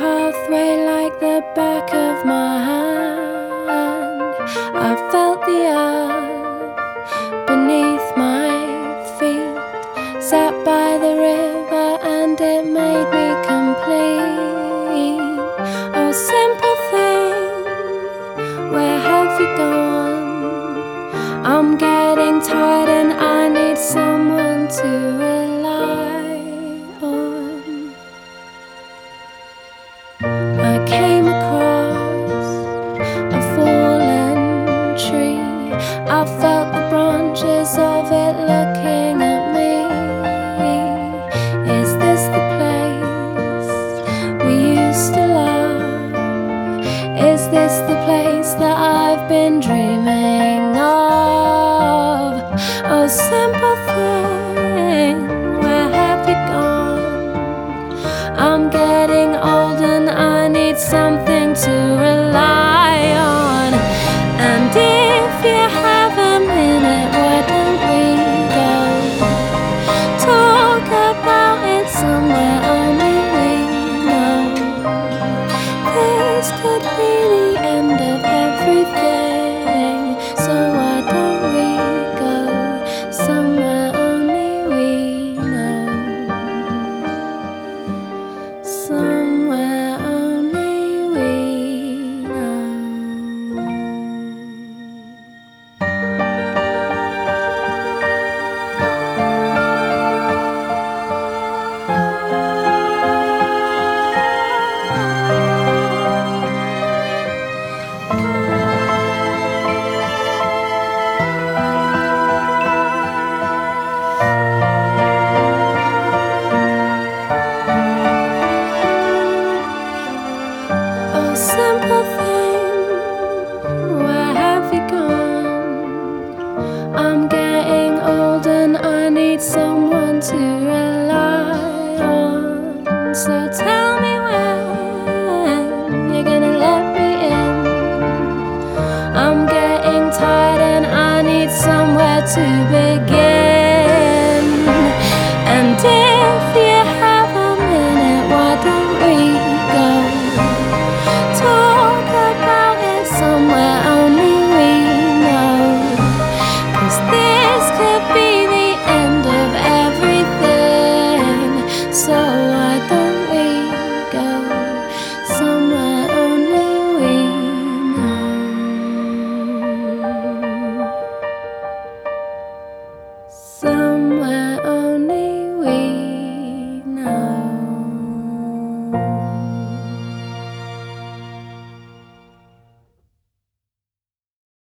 pathway like the back of my Tired and I need someone to rely on. I came across a fallen tree. I felt the branches of it looking at me. Is this the place we used to love? Is this the place that I've been dreaming? I'm getting old and I need someone to rely on. So tell some